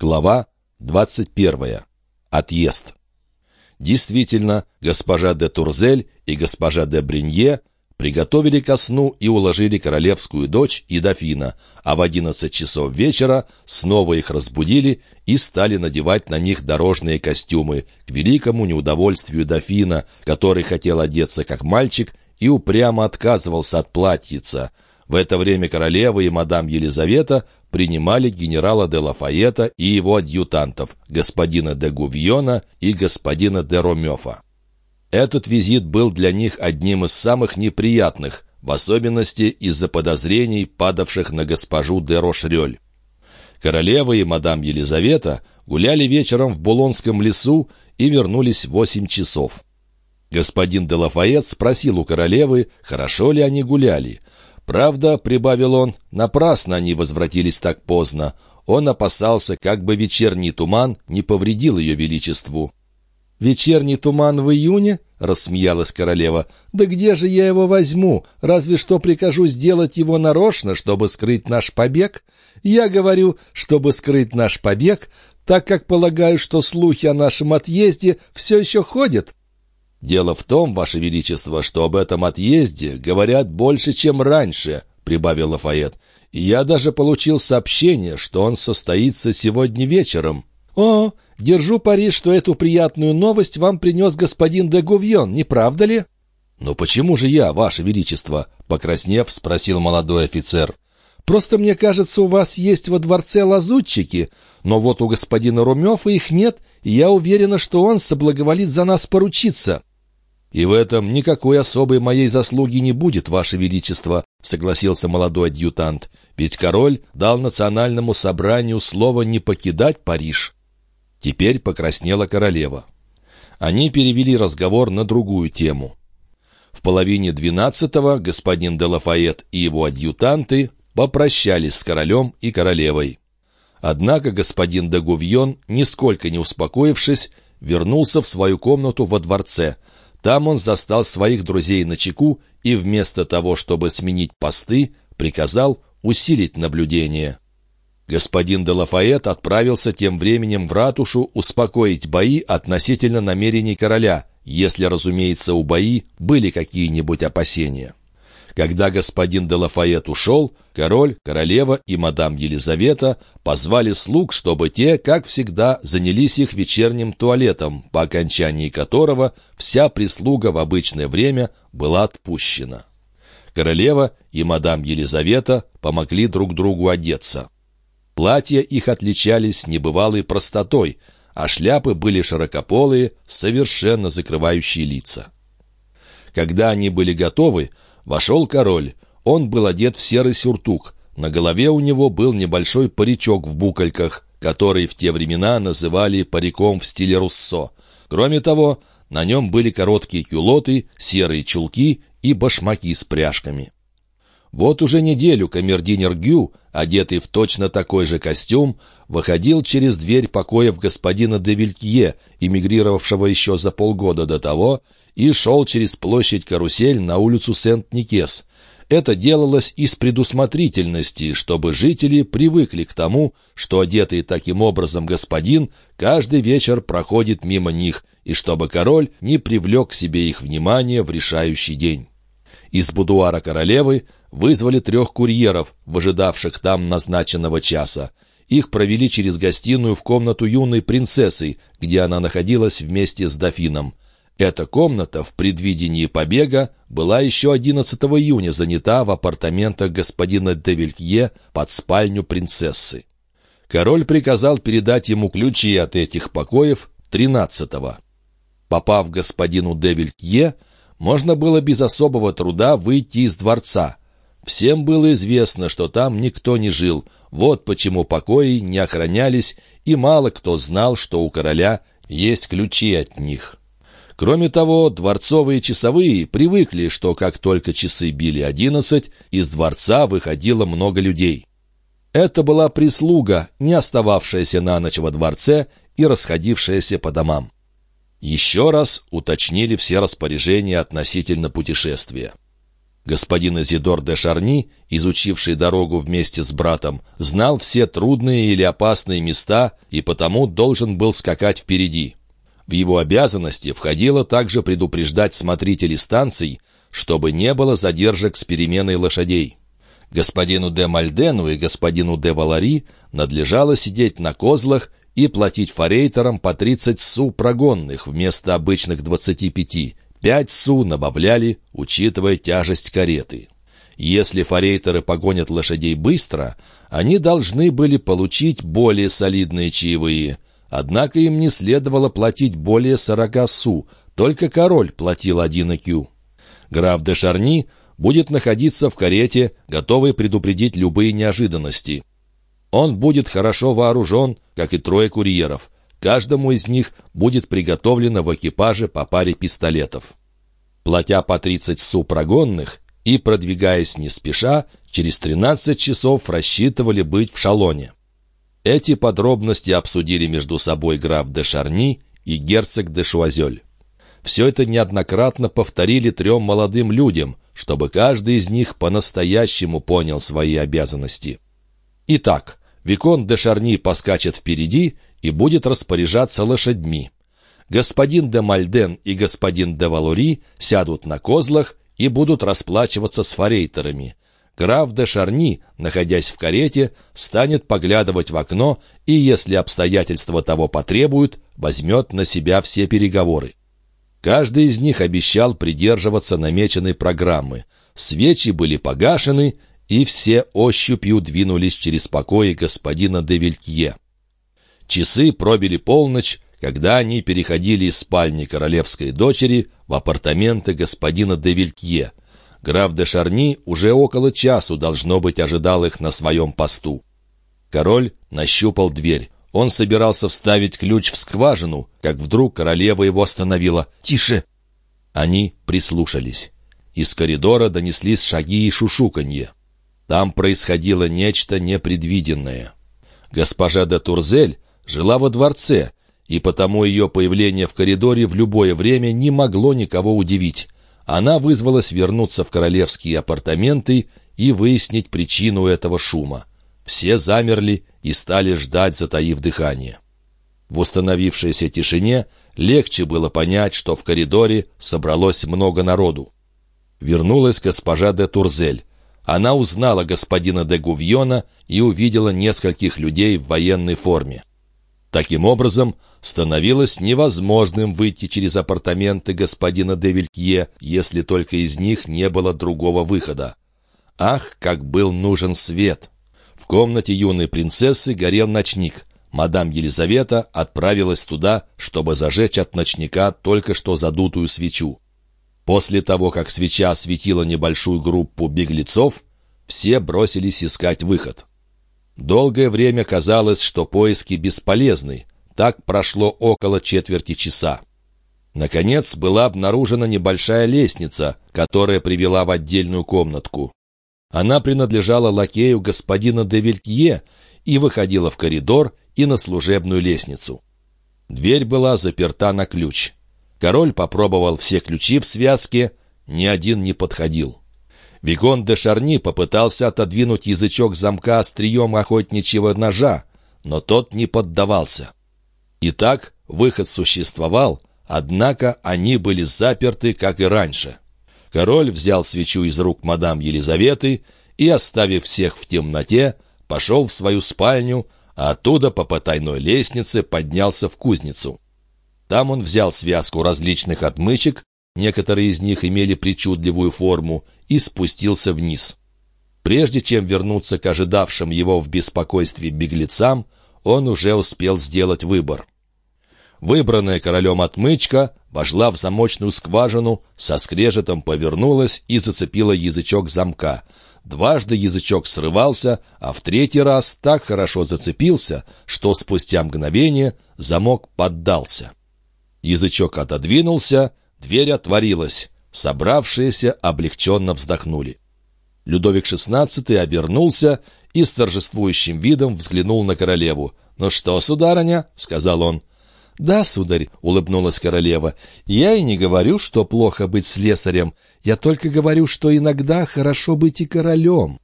Глава 21. Отъезд. Действительно, госпожа де Турзель и госпожа де Бринье приготовили ко сну и уложили королевскую дочь и дофина, а в одиннадцать часов вечера снова их разбудили и стали надевать на них дорожные костюмы, к великому неудовольствию дофина, который хотел одеться как мальчик и упрямо отказывался от платьица — в это время королева и мадам Елизавета принимали генерала де Лафайета и его адъютантов, господина де Гувьона и господина де Ромёфа. Этот визит был для них одним из самых неприятных, в особенности из-за подозрений, падавших на госпожу де Рошрёль. Королева и мадам Елизавета гуляли вечером в Булонском лесу и вернулись в восемь часов. Господин де Лафайет спросил у королевы, хорошо ли они гуляли. Правда, — прибавил он, — напрасно они возвратились так поздно. Он опасался, как бы вечерний туман не повредил ее величеству. «Вечерний туман в июне?» — рассмеялась королева. «Да где же я его возьму? Разве что прикажу сделать его нарочно, чтобы скрыть наш побег? Я говорю, чтобы скрыть наш побег, так как полагаю, что слухи о нашем отъезде все еще ходят». «Дело в том, Ваше Величество, что об этом отъезде говорят больше, чем раньше», — прибавил Лафайет. «И я даже получил сообщение, что он состоится сегодня вечером». «О, держу пари, что эту приятную новость вам принес господин де Гувьон, не правда ли?» «Но почему же я, Ваше Величество?» — покраснев, спросил молодой офицер. «Просто мне кажется, у вас есть во дворце лазутчики, но вот у господина Румёва их нет, и я уверена, что он соблаговолит за нас поручиться». «И в этом никакой особой моей заслуги не будет, Ваше Величество», — согласился молодой адъютант. «Ведь король дал национальному собранию слово не покидать Париж». Теперь покраснела королева. Они перевели разговор на другую тему. В половине двенадцатого господин де Лафайет и его адъютанты попрощались с королем и королевой. Однако господин де Гувьон, нисколько не успокоившись, вернулся в свою комнату во дворце — там он застал своих друзей на чеку и вместо того, чтобы сменить посты, приказал усилить наблюдение. Господин де Лафайет отправился тем временем в ратушу успокоить бои относительно намерений короля, если, разумеется, у бои были какие-нибудь опасения. Когда господин де Лафайет ушел, король, королева и мадам Елизавета позвали слуг, чтобы те, как всегда, занялись их вечерним туалетом, по окончании которого вся прислуга в обычное время была отпущена. Королева и мадам Елизавета помогли друг другу одеться. Платья их отличались небывалой простотой, а шляпы были широкополые, совершенно закрывающие лица. Когда они были готовы, Вошел король. Он был одет в серый сюртук. На голове у него был небольшой паричок в букольках, который в те времена называли париком в стиле руссо. Кроме того, на нем были короткие кюлоты, серые чулки и башмаки с пряжками. Вот уже неделю камердинер Гю, одетый в точно такой же костюм, выходил через дверь покоев господина де Вилькье, эмигрировавшего еще за полгода до того, и шел через площадь Карусель на улицу Сент-Никес. Это делалось из предусмотрительности, чтобы жители привыкли к тому, что одетый таким образом господин каждый вечер проходит мимо них, и чтобы король не привлек к себе их внимание в решающий день. Из будуара королевы вызвали трех курьеров, выжидавших там назначенного часа. Их провели через гостиную в комнату юной принцессы, где она находилась вместе с дофином. Эта комната в предвидении побега была еще 11 июня занята в апартаментах господина де под спальню принцессы. Король приказал передать ему ключи от этих покоев 13-го. Попав господину де можно было без особого труда выйти из дворца. Всем было известно, что там никто не жил, вот почему покои не охранялись, и мало кто знал, что у короля есть ключи от них. Кроме того, дворцовые часовые привыкли, что как только часы били одиннадцать, из дворца выходило много людей. Это была прислуга, не остававшаяся на ночь во дворце и расходившаяся по домам. Еще раз уточнили все распоряжения относительно путешествия. Господин Изидор де Шарни, изучивший дорогу вместе с братом, знал все трудные или опасные места и потому должен был скакать впереди. В его обязанности входило также предупреждать смотрителей станций, чтобы не было задержек с переменой лошадей. Господину де Мальдену и господину де Валари надлежало сидеть на козлах и платить форейтерам по 30 су прогонных вместо обычных 25. Пять су набавляли, учитывая тяжесть кареты. Если форейтеры погонят лошадей быстро, они должны были получить более солидные чаевые. Однако им не следовало платить более 40 су, только король платил один икю. Граф де Шарни будет находиться в карете, готовый предупредить любые неожиданности. Он будет хорошо вооружен, как и трое курьеров. Каждому из них будет приготовлено в экипаже по паре пистолетов. Платя по 30 су прогонных и продвигаясь не спеша, через 13 часов рассчитывали быть в шалоне. Эти подробности обсудили между собой граф де Шарни и герцог де Шуазель. Все это неоднократно повторили трем молодым людям, чтобы каждый из них по-настоящему понял свои обязанности. Итак, Викон де Шарни поскачет впереди и будет распоряжаться лошадьми. Господин де Мальден и господин де Валури сядут на козлах и будут расплачиваться с форейтерами. Граф де Шарни, находясь в карете, станет поглядывать в окно и, если обстоятельства того потребуют, возьмет на себя все переговоры. Каждый из них обещал придерживаться намеченной программы. Свечи были погашены, и все ощупью двинулись через покои господина де Вилькье. Часы пробили полночь, когда они переходили из спальни королевской дочери в апартаменты господина де Вилькье. Граф де Шарни уже около часу, должно быть, ожидал их на своем посту. Король нащупал дверь. Он собирался вставить ключ в скважину, как вдруг королева его остановила. «Тише!» Они прислушались. Из коридора донеслись шаги и шушуканье. Там происходило нечто непредвиденное. Госпожа де Турзель жила во дворце, и потому ее появление в коридоре в любое время не могло никого удивить. Она вызвалась вернуться в королевские апартаменты и выяснить причину этого шума. Все замерли и стали ждать, затаив дыхание. В установившейся тишине легче было понять, что в коридоре собралось много народу. Вернулась госпожа де Турзель. Она узнала господина де Гувьона и увидела нескольких людей в военной форме. Таким образом, становилось невозможным выйти через апартаменты господина де если только из них не было другого выхода. Ах, как был нужен свет! В комнате юной принцессы горел ночник. Мадам Елизавета отправилась туда, чтобы зажечь от ночника только что задутую свечу. После того, как свеча осветила небольшую группу беглецов, все бросились искать выход. Долгое время казалось, что поиски бесполезны. Так прошло около четверти часа. Наконец была обнаружена небольшая лестница, которая привела в отдельную комнатку. Она принадлежала лакею господина де Вилькье и выходила в коридор и на служебную лестницу. Дверь была заперта на ключ. Король попробовал все ключи в связке, ни один не подходил. Викон де Шарни попытался отодвинуть язычок замка острием охотничьего ножа, но тот не поддавался. Итак, выход существовал, однако они были заперты, как и раньше. Король взял свечу из рук мадам Елизаветы и, оставив всех в темноте, пошел в свою спальню, а оттуда по потайной лестнице поднялся в кузницу. Там он взял связку различных отмычек, некоторые из них имели причудливую форму, и спустился вниз. Прежде чем вернуться к ожидавшим его в беспокойстве беглецам, он уже успел сделать выбор. Выбранная королем отмычка вошла в замочную скважину, со скрежетом повернулась и зацепила язычок замка. Дважды язычок срывался, а в третий раз так хорошо зацепился, что спустя мгновение замок поддался. Язычок отодвинулся, дверь отворилась. Собравшиеся облегченно вздохнули. Людовик XVI обернулся и с торжествующим видом взглянул на королеву. «Ну что, сударыня?» — сказал он. «Да, сударь», — улыбнулась королева, — «я и не говорю, что плохо быть слесарем. Я только говорю, что иногда хорошо быть и королем».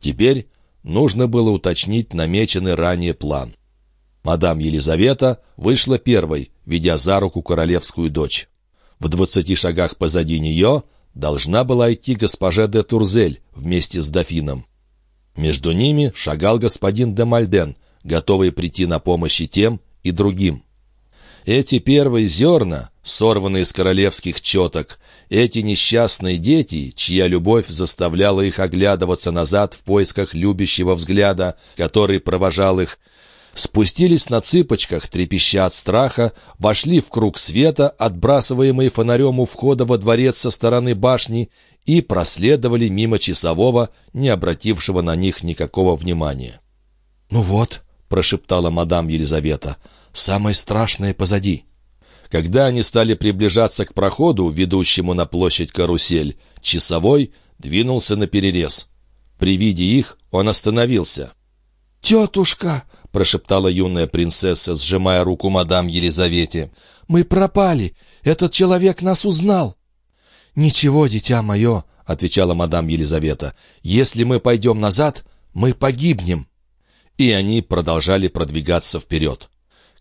Теперь нужно было уточнить намеченный ранее план. Мадам Елизавета вышла первой, ведя за руку королевскую дочь. В двадцати шагах позади нее должна была идти госпожа де Турзель вместе с дофином. Между ними шагал господин де Мальден, готовый прийти на помощь и тем, и другим. Эти первые зерна, сорванные с королевских четок, эти несчастные дети, чья любовь заставляла их оглядываться назад в поисках любящего взгляда, который провожал их, спустились на цыпочках, трепеща от страха, вошли в круг света, отбрасываемый фонарем у входа во дворец со стороны башни, и проследовали мимо часового, не обратившего на них никакого внимания. «Ну вот», — прошептала мадам Елизавета, — Самое страшное позади. Когда они стали приближаться к проходу, ведущему на площадь карусель, часовой двинулся на перерез. При виде их он остановился. «Тетушка!» — прошептала юная принцесса, сжимая руку мадам Елизавете. «Мы пропали! Этот человек нас узнал!» «Ничего, дитя мое!» — отвечала мадам Елизавета. «Если мы пойдем назад, мы погибнем!» И они продолжали продвигаться вперед.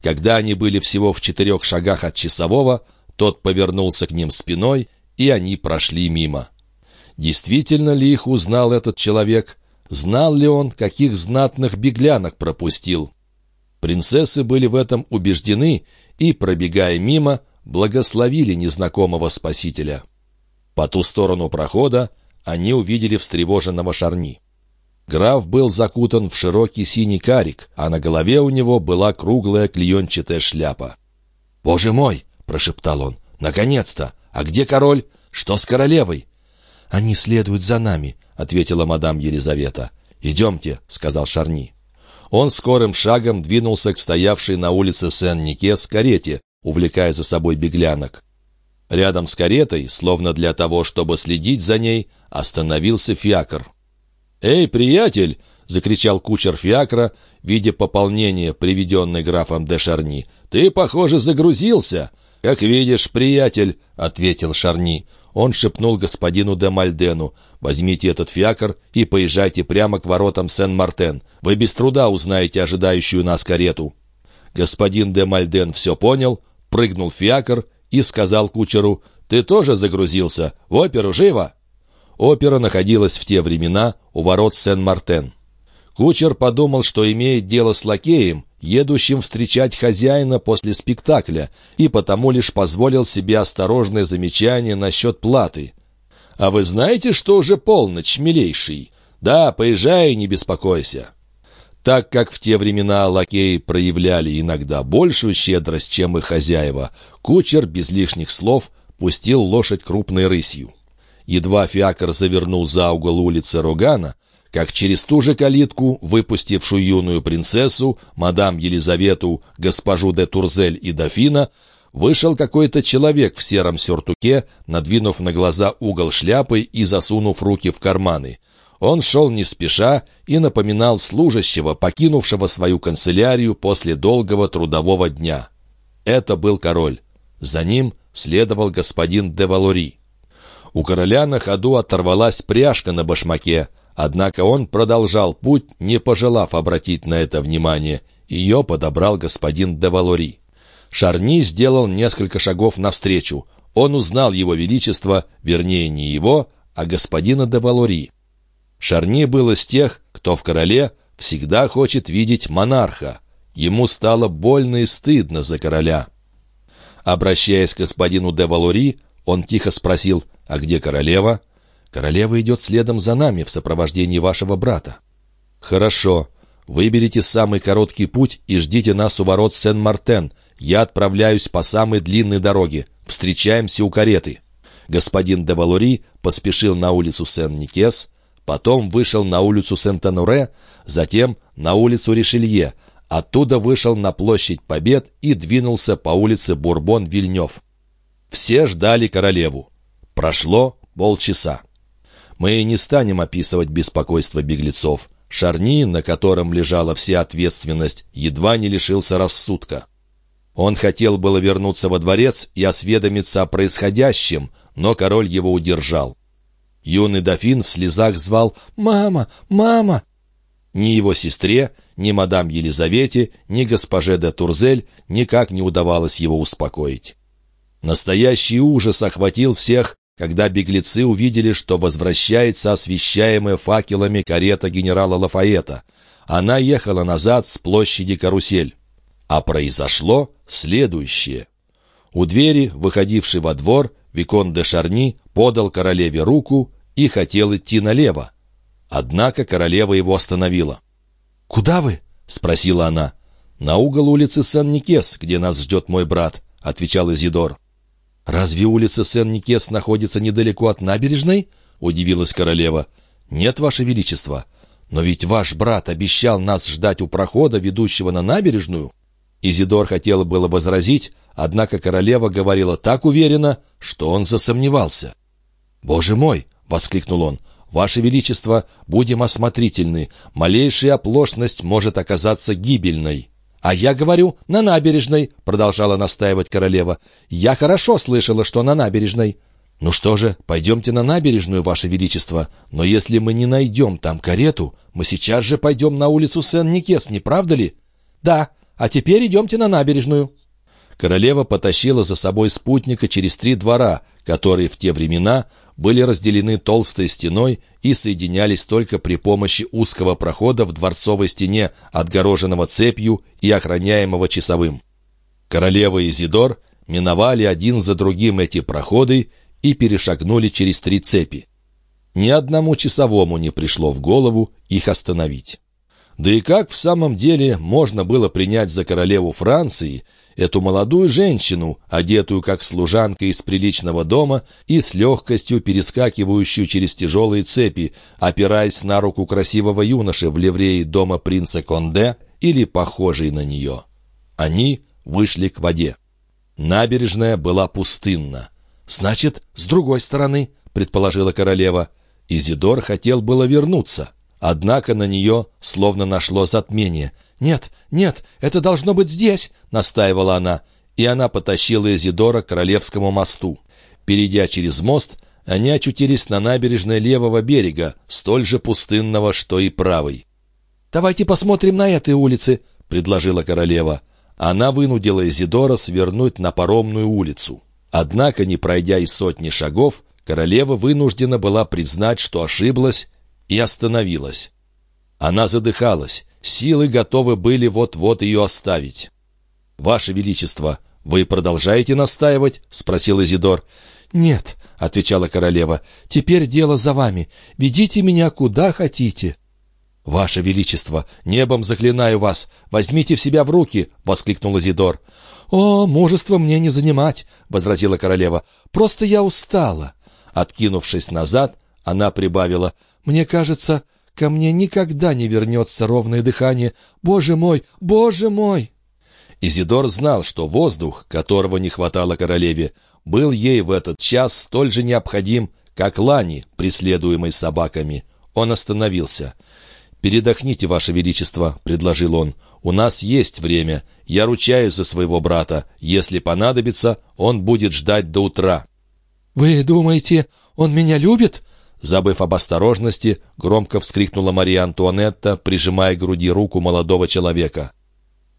Когда они были всего в четырех шагах от часового, тот повернулся к ним спиной, и они прошли мимо. Действительно ли их узнал этот человек? Знал ли он, каких знатных беглянок пропустил? Принцессы были в этом убеждены и, пробегая мимо, благословили незнакомого спасителя. По ту сторону прохода они увидели встревоженного Шарни. Граф был закутан в широкий синий карик, а на голове у него была круглая клеенчатая шляпа. «Боже мой!» — прошептал он. «Наконец-то! А где король? Что с королевой?» «Они следуют за нами», — ответила мадам Елизавета. «Идемте», — сказал Шарни. Он скорым шагом двинулся к стоявшей на улице Сен-Никес карете, увлекая за собой беглянок. Рядом с каретой, словно для того, чтобы следить за ней, остановился фиакр. «Эй, приятель!» — закричал кучер фиакра, видя пополнение, приведенное графом де Шарни. «Ты, похоже, загрузился!» «Как видишь, приятель!» — ответил Шарни. Он шепнул господину де Мальдену. «Возьмите этот фиакр и поезжайте прямо к воротам Сен-Мартен. Вы без труда узнаете ожидающую нас карету». Господин де Мальден все понял, прыгнул в фиакр и сказал кучеру, «Ты тоже загрузился? В оперу живо!» Опера находилась в те времена у ворот Сен-Мартен. Кучер подумал, что имеет дело с лакеем, едущим встречать хозяина после спектакля, и потому лишь позволил себе осторожное замечание насчет платы. «А вы знаете, что уже полночь, милейший? Да, поезжай, не беспокойся». Так как в те времена лакеи проявляли иногда большую щедрость, чем их хозяева, кучер без лишних слов пустил лошадь крупной рысью. Едва фиакр завернул за угол улицы Рогана, как через ту же калитку, выпустившую юную принцессу, мадам Елизавету, госпожу де Турзель и дофина, вышел какой-то человек в сером сюртуке, надвинув на глаза угол шляпы и засунув руки в карманы. Он шел не спеша и напоминал служащего, покинувшего свою канцелярию после долгого трудового дня. Это был король. За ним следовал господин де Валори. У короля на ходу оторвалась пряжка на башмаке, однако он продолжал путь, не пожелав обратить на это внимание. Ее подобрал господин де Валори. Шарни сделал несколько шагов навстречу. Он узнал его величество, вернее, не его, а господина де Валори. Шарни был из тех, кто в короле всегда хочет видеть монарха. Ему стало больно и стыдно за короля. Обращаясь к господину де Валори, он тихо спросил — «А где королева?» «Королева идет следом за нами в сопровождении вашего брата». «Хорошо. Выберите самый короткий путь и ждите нас у ворот Сен-Мартен. Я отправляюсь по самой длинной дороге. Встречаемся у кареты». Господин де Валори поспешил на улицу Сен-Никес, потом вышел на улицу Сент-Ануре, затем на улицу Ришелье, оттуда вышел на площадь Побед и двинулся по улице Бурбон-Вильнев. Все ждали королеву. Прошло полчаса. Мы не станем описывать беспокойство беглецов. Шарни, на котором лежала вся ответственность, едва не лишился рассудка. Он хотел было вернуться во дворец и осведомиться о происходящем, но король его удержал. Юный дофин в слезах звал «Мама! Мама!». Ни его сестре, ни мадам Елизавете, ни госпоже де Турзель никак не удавалось его успокоить. Настоящий ужас охватил всех, когда беглецы увидели, что возвращается освещаемая факелами карета генерала Лафаэта. Она ехала назад с площади Карусель. А произошло следующее. У двери, выходившей во двор, Викон де Шарни подал королеве руку и хотел идти налево. Однако королева его остановила. «Куда вы?» — спросила она. «На угол улицы Сен-Никес, где нас ждет мой брат», — отвечал Изидор. «Разве улица Сен-Никес находится недалеко от набережной?» — удивилась королева. «Нет, ваше величество. Но ведь ваш брат обещал нас ждать у прохода, ведущего на набережную». Изидор хотел было возразить, однако королева говорила так уверенно, что он засомневался. «Боже мой!» — воскликнул он. «Ваше Величество, будем осмотрительны. Малейшая оплошность может оказаться гибельной». «А я говорю, на набережной», — продолжала настаивать королева. «Я хорошо слышала, что на набережной». «Ну что же, пойдемте на набережную, Ваше Величество. Но если мы не найдем там карету, мы сейчас же пойдем на улицу Сен-Никес, не правда ли?» «Да, а теперь идемте на набережную». Королева потащила за собой спутника через три двора, которые в те времена были разделены толстой стеной и соединялись только при помощи узкого прохода в дворцовой стене, отгороженного цепью и охраняемого часовым. Королева и Зидор миновали один за другим эти проходы и перешагнули через три цепи. Ни одному часовому не пришло в голову их остановить. Да и как в самом деле можно было принять за королеву Франции эту молодую женщину, одетую как служанка из приличного дома и с легкостью перескакивающую через тяжелые цепи, опираясь на руку красивого юноши в ливреи дома принца Конде или похожей на нее. Они вышли к воде. Набережная была пустынна. «Значит, с другой стороны», — предположила королева. Изидор хотел было вернуться. Однако на нее словно нашло затмение. «Нет, нет, это должно быть здесь!» — настаивала она. И она потащила Изидора к Королевскому мосту. Перейдя через мост, они очутились на набережной левого берега, столь же пустынного, что и правый. «Давайте посмотрим на этой улице», — предложила королева. Она вынудила Изидора свернуть на паромную улицу. Однако, не пройдя и сотни шагов, королева вынуждена была признать, что ошиблась, и остановилась. Она задыхалась, силы готовы были вот-вот ее оставить. «Ваше Величество, вы продолжаете настаивать?» — спросил Изидор. «Нет», — отвечала королева, — «теперь дело за вами. Ведите меня куда хотите». «Ваше Величество, небом заклинаю вас, возьмите в себя в руки!» — воскликнул Изидор. «О, мужество мне не занимать!» — возразила королева. «Просто я устала». Откинувшись назад, она прибавила. «Мне кажется, ко мне никогда не вернется ровное дыхание. Боже мой! Боже мой!» Изидор знал, что воздух, которого не хватало королеве, был ей в этот час столь же необходим, как лани, преследуемой собаками. Он остановился. «Передохните, Ваше Величество», — предложил он. «У нас есть время. Я ручаюсь за своего брата. Если понадобится, он будет ждать до утра». «Вы думаете, он меня любит?» Забыв об осторожности, громко вскрикнула Мария Антуанетта, прижимая к груди руку молодого человека.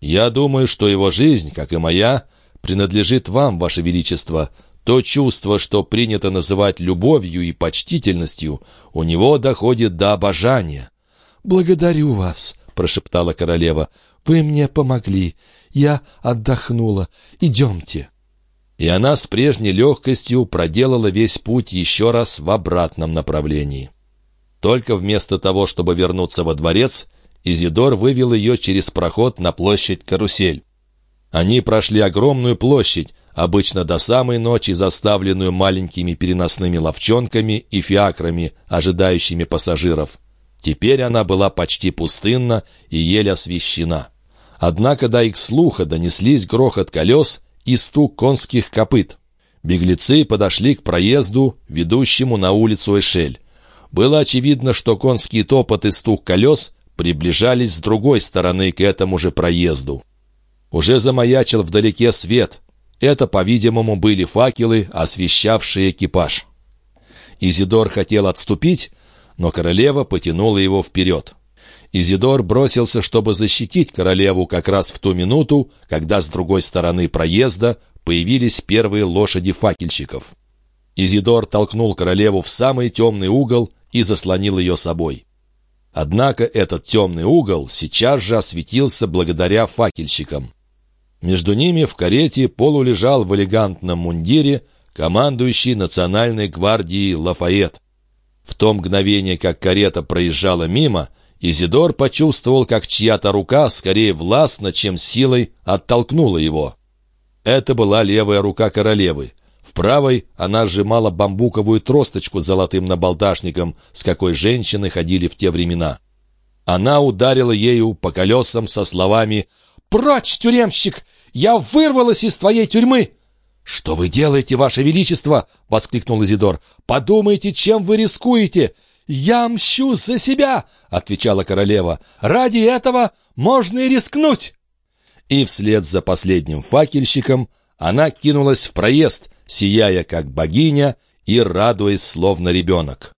«Я думаю, что его жизнь, как и моя, принадлежит вам, ваше величество. То чувство, что принято называть любовью и почтительностью, у него доходит до обожания». «Благодарю вас», — прошептала королева. «Вы мне помогли. Я отдохнула. Идемте» и она с прежней легкостью проделала весь путь еще раз в обратном направлении. Только вместо того, чтобы вернуться во дворец, Изидор вывел ее через проход на площадь Карусель. Они прошли огромную площадь, обычно до самой ночи заставленную маленькими переносными ловчонками и фиакрами, ожидающими пассажиров. Теперь она была почти пустынна и еле освещена. Однако до их слуха донеслись грохот колес и стук конских копыт. Беглецы подошли к проезду, ведущему на улицу Эшель. Было очевидно, что конский топот и стук колес приближались с другой стороны к этому же проезду. Уже замаячил вдалеке свет. Это, по-видимому, были факелы, освещавшие экипаж. Изидор хотел отступить, но королева потянула его вперед. Изидор бросился, чтобы защитить королеву как раз в ту минуту, когда с другой стороны проезда появились первые лошади факельщиков. Изидор толкнул королеву в самый темный угол и заслонил ее собой. Однако этот темный угол сейчас же осветился благодаря факельщикам. Между ними в карете полулежал в элегантном мундире командующий национальной гвардией Лафайет. В то мгновение, как карета проезжала мимо, Изидор почувствовал, как чья-то рука, скорее властно, чем силой, оттолкнула его. Это была левая рука королевы. В правой она сжимала бамбуковую тросточку с золотым набалдашником, с какой женщины ходили в те времена. Она ударила ею по колесам со словами «Прочь, тюремщик! Я вырвалась из твоей тюрьмы!» «Что вы делаете, ваше величество?» — воскликнул Изидор. «Подумайте, чем вы рискуете!» «Я мщу за себя!» — отвечала королева. «Ради этого можно и рискнуть!» И вслед за последним факельщиком она кинулась в проезд, сияя как богиня и радуясь словно ребенок.